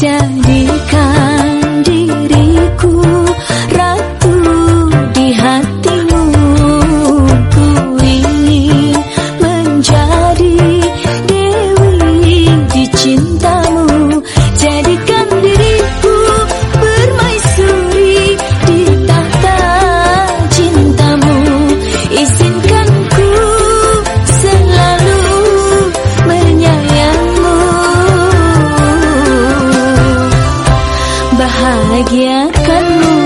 夏雨端午